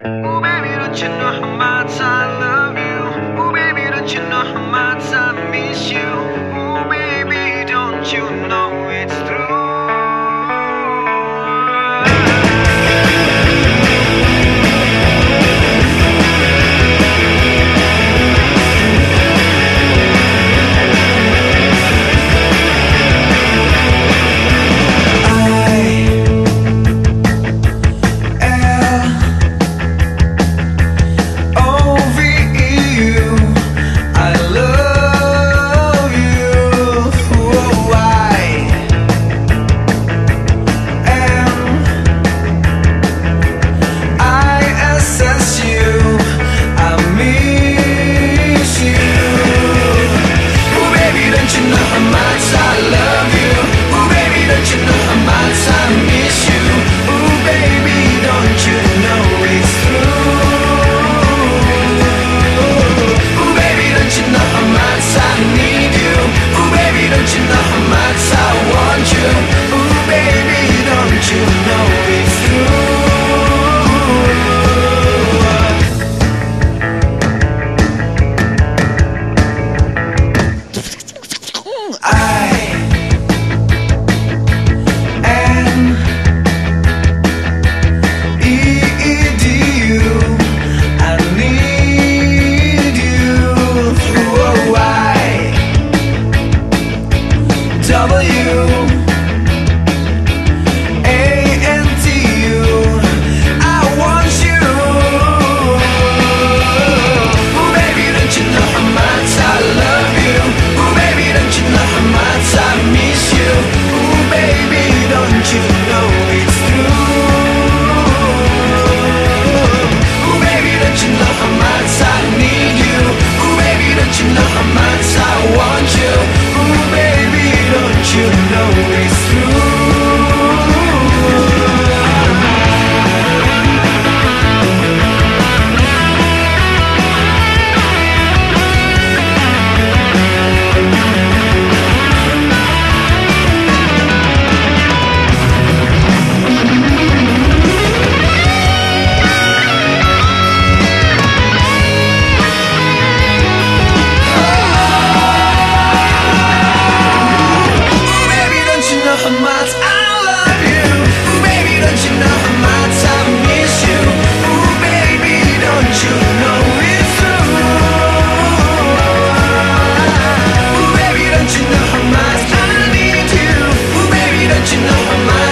Ooh, baby, don't you know how much I love you? Oh, baby, don't you know how much I miss you? W. my